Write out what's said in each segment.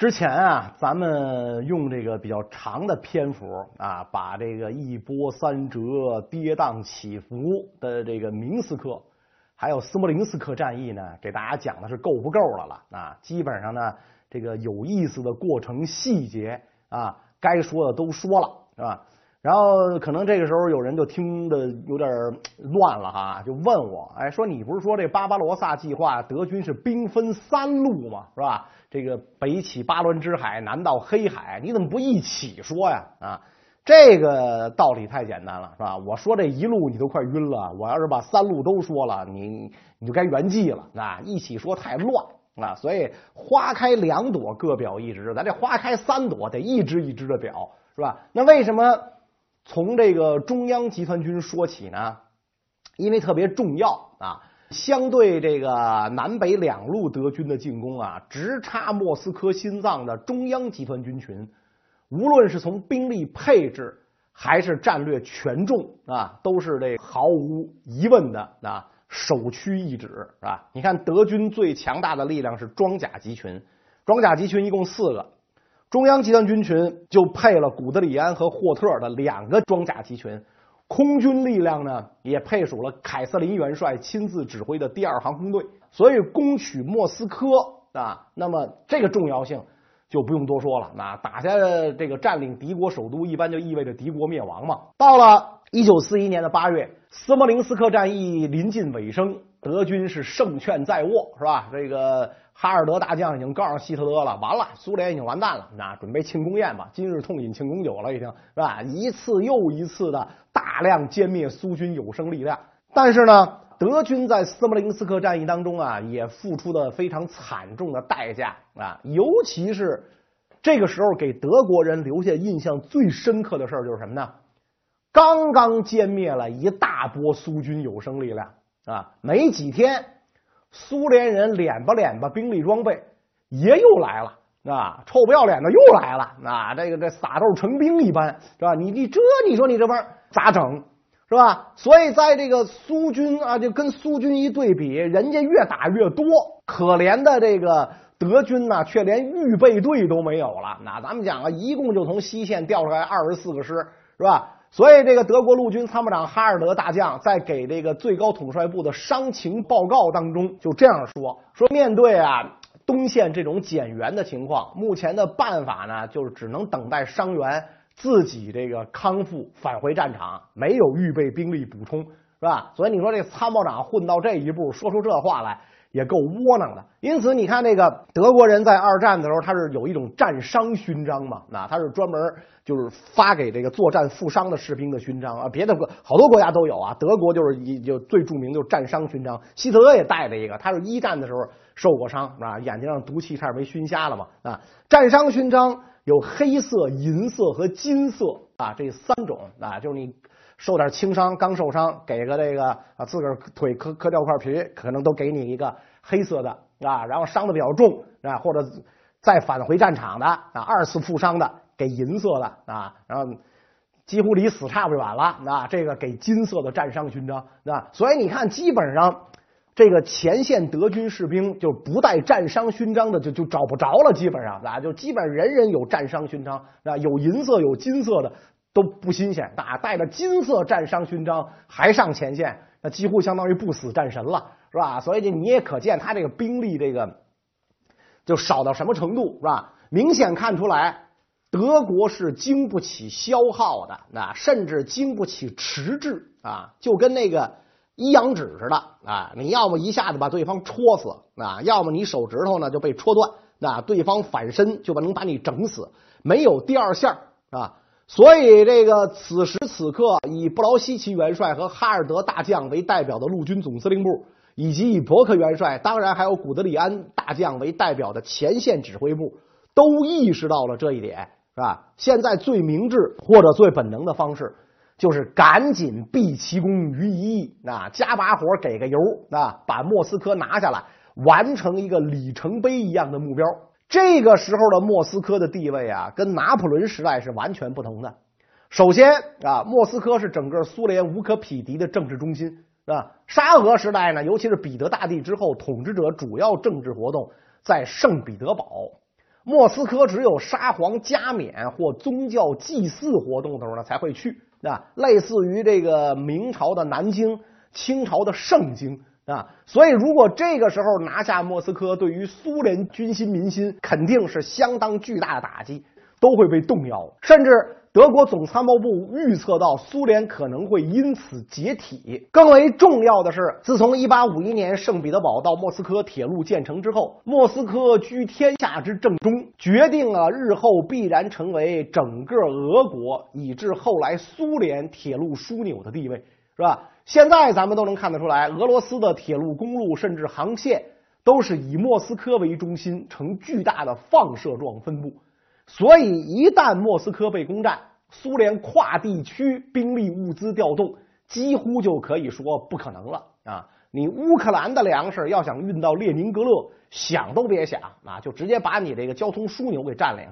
之前啊，咱们用这个比较长的篇幅啊，把这个一波三折、跌宕起伏的这个明斯克，还有斯摩棱斯克战役呢，给大家讲的是够不够的了啊？基本上呢，这个有意思的过程细节啊，该说的都说了，是吧？然后可能这个时候有人就听的有点乱了哈，就问我，哎，说你不是说这巴巴罗萨计划德军是兵分三路吗？是吧？这个北起巴伦支海，南到黑海，你怎么不一起说呀？啊，这个道理太简单了，是吧？我说这一路你都快晕了，我要是把三路都说了，你你就该圆寂了啊！一起说太乱啊，所以花开两朵，各表一枝，咱这花开三朵，得一支一支的表，是吧？那为什么？从这个中央集团军说起呢，因为特别重要啊。相对这个南北两路德军的进攻啊，直插莫斯科心脏的中央集团军群，无论是从兵力配置还是战略权重啊，都是这毫无疑问的啊首屈一指是吧？你看德军最强大的力量是装甲集群，装甲集群一共四个。中央集团军群就配了古德里安和霍特的两个装甲集群，空军力量呢也配属了凯瑟琳元帅亲自指挥的第二航空队。所以攻取莫斯科啊，那么这个重要性就不用多说了。那打下这个占领敌国首都，一般就意味着敌国灭亡嘛。到了一九四一年的八月，斯莫林斯克战役临近尾声，德军是胜券在握，是吧？这个。哈尔德大将已经告诉希特勒了，完了，苏联已经完蛋了，那准备庆功宴吧，今日痛饮庆功酒了，已经是吧？一次又一次的大量歼灭苏军有生力量，但是呢，德军在斯摩棱斯克战役当中啊，也付出了非常惨重的代价啊，尤其是这个时候给德国人留下印象最深刻的事儿就是什么呢？刚刚歼灭了一大波苏军有生力量啊，没几天。苏联人敛吧敛吧，兵力装备也又来了啊！臭不要脸的又来了啊！这个这撒豆成兵一般是吧？你你这你说你这玩意咋整是吧？所以在这个苏军啊，就跟苏军一对比，人家越打越多，可怜的这个德军呢，却连预备队都没有了。那咱们讲啊，一共就从西线调出来二十四个师是吧？所以，这个德国陆军参谋长哈尔德大将在给这个最高统帅部的伤情报告当中就这样说：说面对啊东线这种减员的情况，目前的办法呢，就是只能等待伤员自己这个康复返回战场，没有预备兵力补充，是吧？所以你说这参谋长混到这一步，说出这话来。也够窝囊的，因此你看那个德国人在二战的时候，他是有一种战伤勋章嘛，那他是专门就是发给这个作战负伤的士兵的勋章啊，别的国好多国家都有啊，德国就是一就最著名就是战伤勋章，希特勒也带着一个，他是一战的时候受过伤啊，眼睛上毒气差点没熏瞎了嘛啊，战伤勋章有黑色、银色和金色啊这三种啊，就是你。受点轻伤，刚受伤，给个这个啊，自个儿腿磕磕掉块皮，可能都给你一个黑色的啊。然后伤的比较重啊，或者再返回战场的啊，二次负伤的给银色的啊。然后几乎离死差不远了啊，这个给金色的战伤勋章啊。所以你看，基本上这个前线德军士兵就不带战伤勋章的就就找不着了，基本上啊，就基本人人有战伤勋章啊，有银色有金色的。都不新鲜，啊，带着金色战伤勋章还上前线，那几乎相当于不死战神了，是吧？所以你也可见他这个兵力这个就少到什么程度，是吧？明显看出来，德国是经不起消耗的，那甚至经不起迟滞啊，就跟那个一阳指似的啊，你要么一下子把对方戳死啊，要么你手指头呢就被戳断，那对方反身就把能把你整死，没有第二线啊。所以，这个此时此刻，以布劳希奇元帅和哈尔德大将为代表的陆军总司令部，以及以伯克元帅，当然还有古德里安大将为代表的前线指挥部，都意识到了这一点，是吧？现在最明智或者最本能的方式，就是赶紧毕其功于一役，啊，加把火，给个油，啊，把莫斯科拿下来，完成一个里程碑一样的目标。这个时候的莫斯科的地位啊，跟拿破仑时代是完全不同的。首先啊，莫斯科是整个苏联无可匹敌的政治中心，是吧？沙俄时代呢，尤其是彼得大帝之后，统治者主要政治活动在圣彼得堡。莫斯科只有沙皇加冕或宗教祭祀活动的时候呢才会去啊，类似于这个明朝的南京、清朝的盛京啊。所以，如果这个时候拿下莫斯科，对于苏联军心民心肯定是相当巨大的打击，都会被动摇，甚至。德国总参谋部预测到苏联可能会因此解体。更为重要的是，自从1851年圣彼得堡到莫斯科铁路建成之后，莫斯科居天下之正中，决定了日后必然成为整个俄国以至后来苏联铁路枢纽的地位，是吧？现在咱们都能看得出来，俄罗斯的铁路、公路甚至航线都是以莫斯科为中心，呈巨大的放射状分布。所以，一旦莫斯科被攻占，苏联跨地区兵力物资调动几乎就可以说不可能了啊！你乌克兰的粮食要想运到列宁格勒，想都别想啊！就直接把你这个交通枢纽给占领。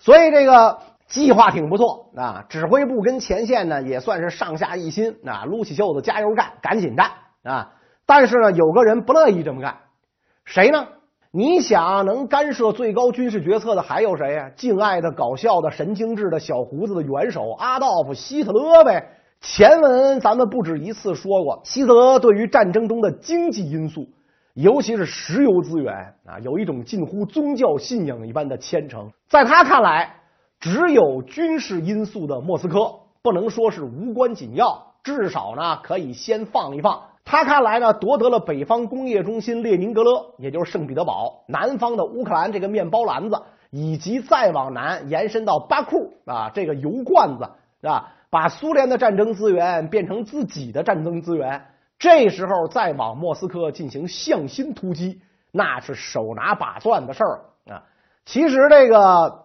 所以这个计划挺不错啊，指挥部跟前线呢也算是上下一心啊，撸起袖子加油干，赶紧干啊！但是呢，有个人不乐意这么干，谁呢？你想能干涉最高军事决策的还有谁呀？敬爱的、搞笑的、神经质的小胡子的元首阿道夫·希特勒呗。前文咱们不止一次说过，希特勒对于战争中的经济因素，尤其是石油资源啊，有一种近乎宗教信仰一般的虔诚。在他看来，只有军事因素的莫斯科不能说是无关紧要，至少呢可以先放一放。他看来呢，夺得了北方工业中心列宁格勒，也就是圣彼得堡；南方的乌克兰这个面包篮子，以及再往南延伸到巴库啊这个油罐子，是吧？把苏联的战争资源变成自己的战争资源，这时候再往莫斯科进行向心突击，那是手拿把攥的事儿啊！其实这个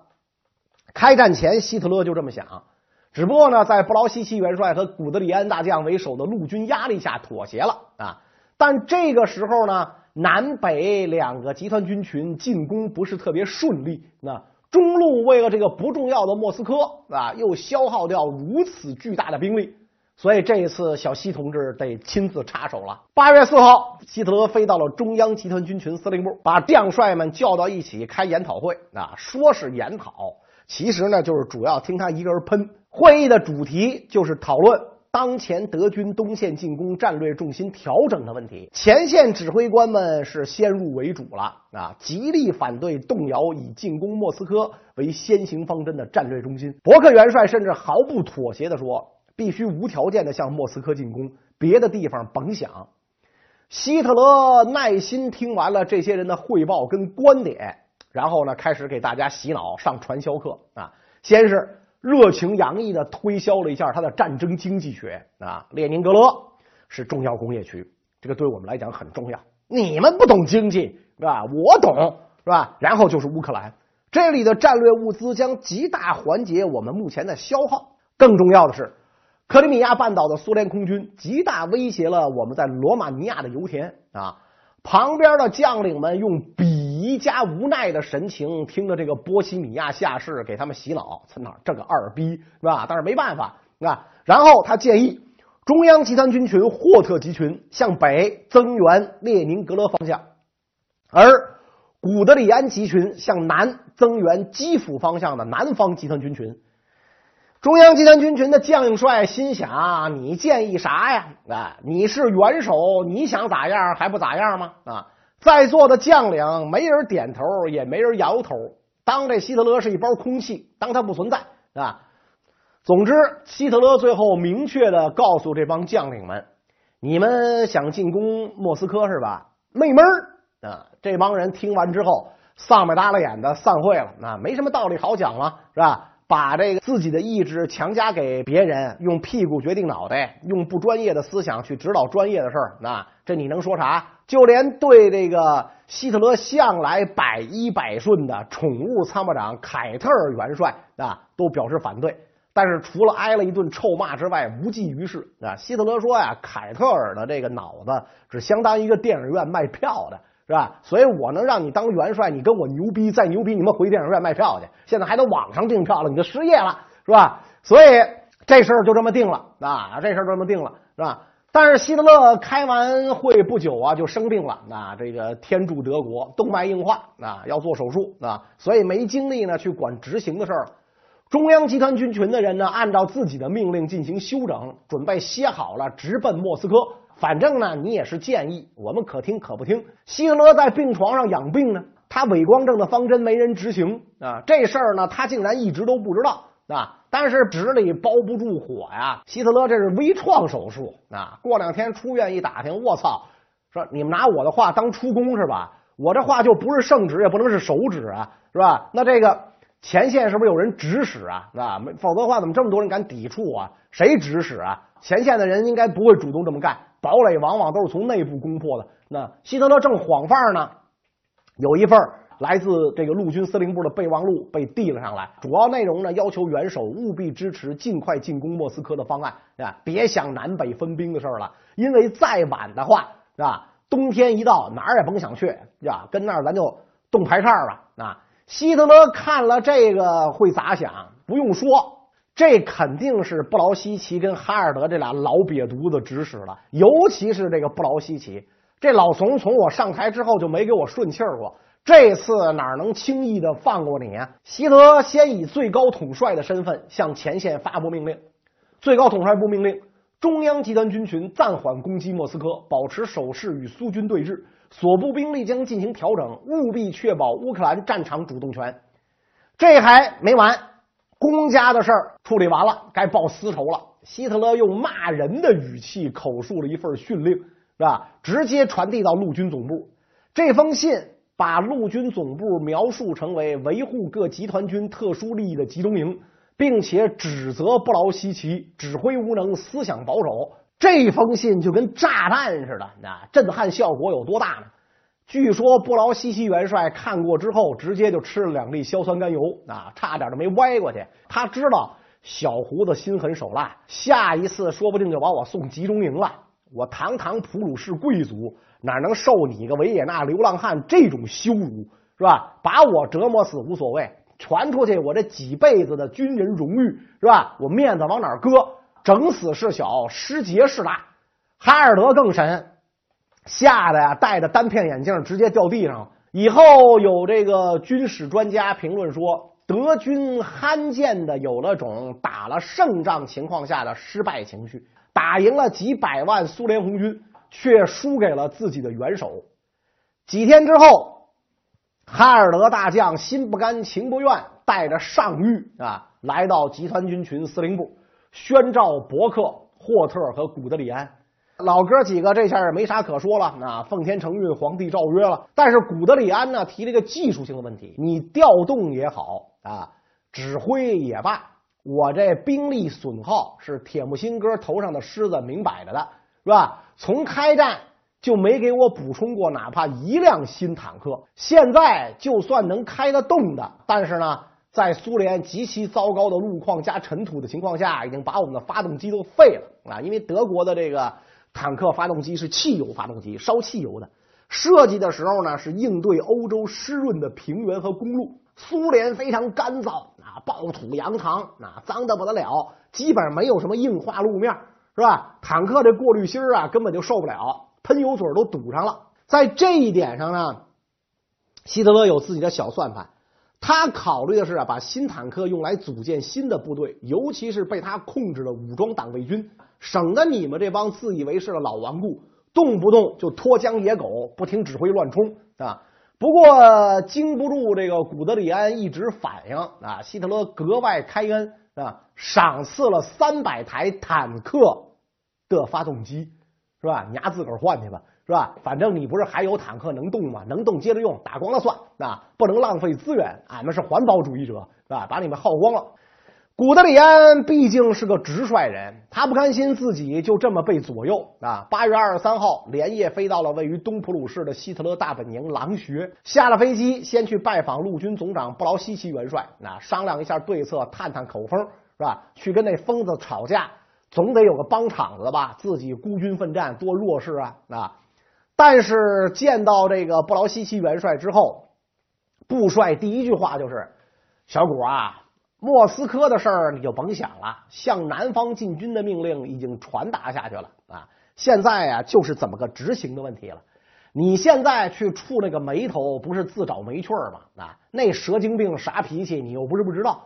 开战前，希特勒就这么想。只不过呢，在布劳希奇元帅和古德里安大将为首的陆军压力下妥协了啊。但这个时候呢，南北两个集团军群进攻不是特别顺利。那中路为了这个不重要的莫斯科啊，又消耗掉如此巨大的兵力，所以这一次小西同志得亲自插手了。八月四号，希特勒飞到了中央集团军群司令部，把将帅们叫到一起开研讨会啊，说是研讨，其实呢就是主要听他一个人喷。会议的主题就是讨论当前德军东线进攻战略重心调整的问题。前线指挥官们是先入为主了啊，极力反对动摇以进攻莫斯科为先行方针的战略中心。伯克元帅甚至毫不妥协的说，必须无条件的向莫斯科进攻，别的地方甭想。希特勒耐心听完了这些人的汇报跟观点，然后呢，开始给大家洗脑上传销课啊，先是。热情洋溢的推销了一下他的战争经济学啊，列宁格勒是重要工业区，这个对我们来讲很重要。你们不懂经济是吧？我懂是吧？然后就是乌克兰，这里的战略物资将极大缓解我们目前的消耗。更重要的是，克里米亚半岛的苏联空军极大威胁了我们在罗马尼亚的油田啊。旁边的将领们用笔加无奈的神情听着这个波西米亚下士给他们洗脑，操哪这个二逼是吧？但是没办法啊。然后他建议中央集团军群霍特集群向北增援列宁格勒方向，而古德里安集群向南增援基辅方向的南方集团军群。中央集团军群的将领帅心想：“你建议啥呀？啊，你是元首，你想咋样还不咋样吗？啊，在座的将领没人点头，也没人摇头，当这希特勒是一包空气，当他不存在啊。总之，希特勒最后明确的告诉这帮将领们：你们想进攻莫斯科是吧？没门啊！这帮人听完之后，丧白耷拉眼的散会了。那没什么道理好讲了，是吧？把这个自己的意志强加给别人，用屁股决定脑袋，用不专业的思想去指导专业的事儿，那这你能说啥？就连对这个希特勒向来百依百顺的宠物参谋长凯特尔元帅啊，都表示反对。但是除了挨了一顿臭骂之外，无济于事啊。希特勒说呀，凯特尔的这个脑子只相当于一个电影院卖票的。是吧？所以我能让你当元帅，你跟我牛逼，再牛逼，你们回电影院卖票去。现在还得网上订票了，你就失业了，是吧？所以这事儿就这么定了啊，这事儿就这么定了，是吧？但是希特勒开完会不久啊，就生病了。啊，这个天助德国，动脉硬化啊，要做手术啊，所以没精力呢去管执行的事儿。中央集团军群的人呢，按照自己的命令进行休整，准备歇好了，直奔莫斯科。反正呢，你也是建议，我们可听可不听。希特勒在病床上养病呢，他伪光正的方针没人执行啊，这事儿呢，他竟然一直都不知道啊。但是纸里包不住火呀！希特勒这是微创手术啊！过两天出院一打听，我操！说你们拿我的话当出宫是吧？我这话就不是圣旨，也不能是手指啊，是吧？那这个前线是不是有人指使啊？是吧？否则的话，怎么这么多人敢抵触啊？谁指使啊？前线的人应该不会主动这么干，堡垒往往都是从内部攻破的。那希特勒正晃范呢，有一份来自这个陆军司令部的备忘录被递了上来，主要内容呢要求元首务必支持尽快进攻莫斯科的方案啊，别想南北分兵的事了，因为再晚的话是吧，冬天一到哪儿也甭想去呀，跟那儿咱就冻排叉吧啊。希特勒看了这个会咋想？不用说，这肯定是布劳希奇跟哈尔德这俩老瘪犊子指使了，尤其是这个布劳希奇，这老怂从我上台之后就没给我顺气儿过。这次哪能轻易的放过你啊？希特勒先以最高统帅的身份向前线发布命令。最高统帅部命令中央集团军群暂缓攻击莫斯科，保持守势与苏军对峙。所部兵力将进行调整，务必确保乌克兰战场主动权。这还没完，公家的事儿处理完了，该报私仇了。希特勒用骂人的语气口述了一份训令，是吧？直接传递到陆军总部。这封信。把陆军总部描述成为维护各集团军特殊利益的集中营，并且指责布劳希奇指挥无能、思想保守。这封信就跟炸弹似的，啊，震撼效果有多大呢？据说布劳希奇元帅看过之后，直接就吃了两粒硝酸甘油，啊，差点就没歪过去。他知道小胡子心狠手辣，下一次说不定就把我送集中营了。我堂堂普鲁士贵族。哪能受你个维也纳流浪汉这种羞辱是吧？把我折磨死无所谓，传出去我这几辈子的军人荣誉是吧？我面子往哪搁？整死事小，失节事大。哈尔德更神，吓得呀戴着单片眼镜直接掉地上。以后有这个军事专家评论说，德军罕见的有了种打了胜仗情况下的失败情绪，打赢了几百万苏联红军。却输给了自己的元首。几天之后，哈尔德大将心不甘情不愿，带着上谕啊，来到集团军群司令部，宣召伯克、霍特和古德里安老哥几个。这下也没啥可说了啊，奉天承运，皇帝诏约了。但是古德里安呢，提了一个技术性的问题：你调动也好啊，指挥也罢，我这兵力损耗是铁木辛哥头上的狮子，明摆着的。是吧？从开战就没给我补充过哪怕一辆新坦克。现在就算能开得动的，但是呢，在苏联极其糟糕的路况加尘土的情况下，已经把我们的发动机都废了啊！因为德国的这个坦克发动机是汽油发动机，烧汽油的。设计的时候呢，是应对欧洲湿润的平原和公路。苏联非常干燥啊，暴土扬长啊，脏的不得了，基本上没有什么硬化路面。是吧？坦克这过滤芯啊，根本就受不了，喷油嘴都堵上了。在这一点上呢，希特勒有自己的小算盘。他考虑的是啊，把新坦克用来组建新的部队，尤其是被他控制的武装党卫军，省得你们这帮自以为是的老顽固动不动就脱缰野狗，不听指挥乱冲啊。不过经不住这个古德里安一直反应啊，希特勒格外开恩啊，赏赐了三百台坦克。的发动机是吧？你丫自个儿换去吧，是吧？反正你不是还有坦克能动吗？能动接着用，打光了算啊！不能浪费资源，俺们是环保主义者，是吧？把你们耗光了。古德里安毕竟是个直率人，他不甘心自己就这么被左右啊！八月二十三号，连夜飞到了位于东普鲁士的希特勒大本营狼穴，下了飞机，先去拜访陆军总长布劳希奇元帅，啊，商量一下对策，探探口风，是吧？去跟那疯子吵架。总得有个帮场子吧，自己孤军奋战多弱势啊啊！但是见到这个布劳希奇元帅之后，布帅第一句话就是：“小谷啊，莫斯科的事儿你就甭想了，向南方进军的命令已经传达下去了啊！现在呀，就是怎么个执行的问题了。你现在去触那个眉头，不是自找没趣儿吗？啊，那蛇精病啥脾气，你又不是不知道。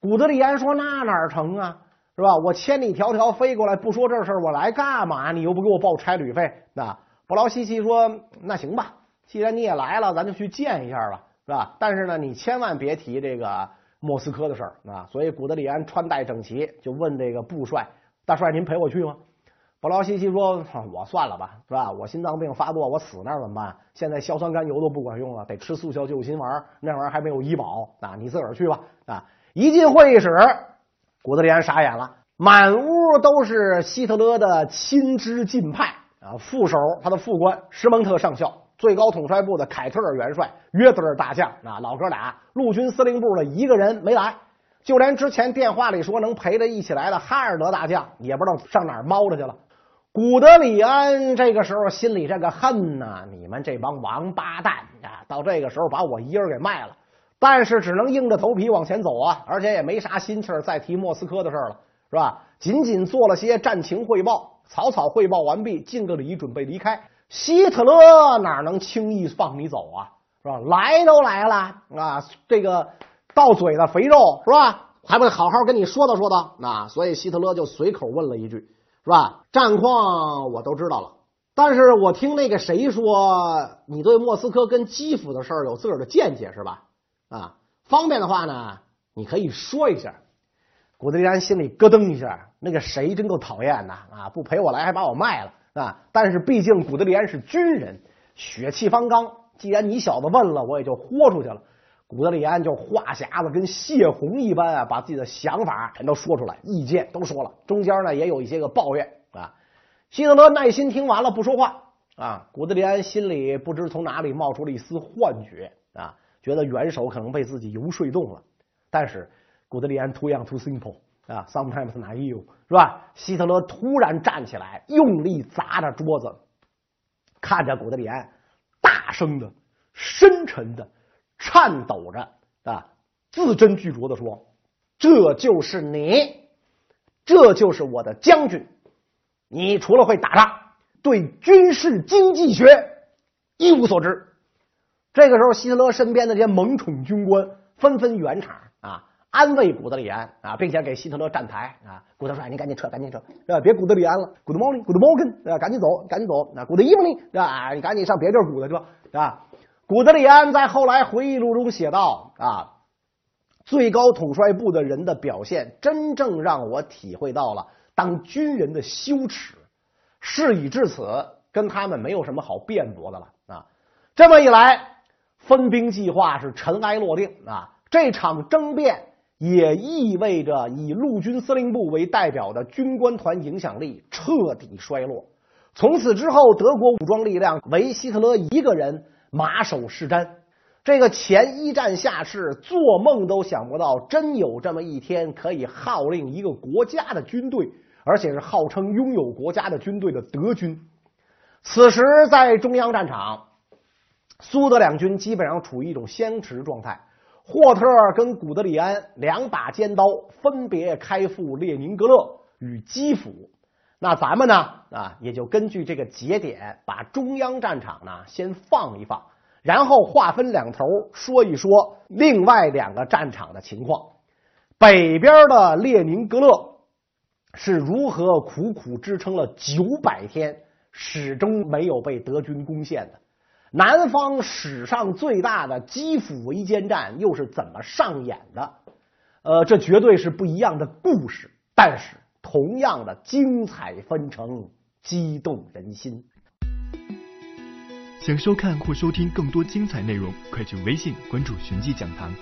古德里安说：“那哪成啊，是吧？我千里迢迢飞过来，不说这事儿，我来干嘛？你又不给我报差旅费。”那布劳希奇说：“那行吧，既然你也来了，咱就去见一下吧，是吧？但是呢，你千万别提这个莫斯科的事儿啊。”所以古德里安穿戴整齐，就问这个布帅：“大帅，您陪我去吗？”布劳希奇说：“我算了吧，是吧？我心脏病发作，我死那儿怎么办？现在硝酸甘油都不管用了，得吃速效救心丸，那玩意儿还没有医保啊！你自个儿去吧。”啊！一进会议室，古德里安傻眼了，满屋都是希特勒的亲支近派啊！副手他的副官施蒙特上校，最高统帅部的凯特尔元帅，约德尔大将啊！老哥俩，陆军司令部的一个人没来。就连之前电话里说能陪着一起来的哈尔德大将，也不知道上哪猫着去了。古德里安这个时候心里这个恨呐！你们这帮王八蛋啊！到这个时候把我一人给卖了，但是只能硬着头皮往前走啊！而且也没啥心气儿再提莫斯科的事了，是吧？仅仅做了些战情汇报，草草汇报完毕，敬个礼，准备离开。希特勒哪能轻易放你走啊？是吧？来都来了啊！这个到嘴的肥肉是吧？还不得好好跟你说道说道？那所以希特勒就随口问了一句。是吧？战况我都知道了，但是我听那个谁说，你对莫斯科跟基辅的事儿有自个儿的见解是吧？啊，方便的话呢，你可以说一下。古德里安心里咯噔一下，那个谁真够讨厌的啊！不陪我来，还把我卖了啊！但是毕竟古德里安是军人，血气方刚。既然你小子问了，我也就豁出去了。古德里安就话匣子跟泄洪一般啊，把自己的想法全都说出来，意见都说了，中间呢也有一些个抱怨啊。希特勒耐心听完了，不说话啊。古德里安心里不知从哪里冒出了一丝幻觉啊，觉得元首可能被自己游说动了。但是古德里安 too young too simple 啊，sometimes naive 是吧？希特勒突然站起来，用力砸着桌子，看着古德里安，大声的、深沉的。颤抖着啊，字斟句酌的说：“这就是你，这就是我的将军。你除了会打仗，对军事经济学一无所知。”这个时候，希特勒身边的这些蒙宠军官纷纷圆场啊，安慰古德里安啊，并且给希特勒站台啊。古德帅，你赶紧撤，赶紧撤，是吧？别古德里安了，Good morning，Good morning，赶紧走，赶紧走。那 Good evening，啊？你赶紧上别地儿鼓的去吧，是吧？古德里安在后来回忆录中写道：“啊，最高统帅部的人的表现，真正让我体会到了当军人的羞耻。事已至此，跟他们没有什么好辩驳的了啊！这么一来，分兵计划是尘埃落定啊！这场争辩也意味着以陆军司令部为代表的军官团影响力彻底衰落。从此之后，德国武装力量唯希特勒一个人。”马首是瞻，这个前一战下士做梦都想不到，真有这么一天可以号令一个国家的军队，而且是号称拥有国家的军队的德军。此时在中央战场，苏德两军基本上处于一种相持状态。霍特跟古德里安两把尖刀分别开赴列宁格勒与基辅。那咱们呢啊，也就根据这个节点，把中央战场呢先放一放，然后划分两头说一说另外两个战场的情况。北边的列宁格勒是如何苦苦支撑了九百天，始终没有被德军攻陷的？南方史上最大的基辅围歼战又是怎么上演的？呃，这绝对是不一样的故事，但是。同样的精彩纷呈，激动人心。想收看或收听更多精彩内容，快去微信关注“寻迹讲堂”。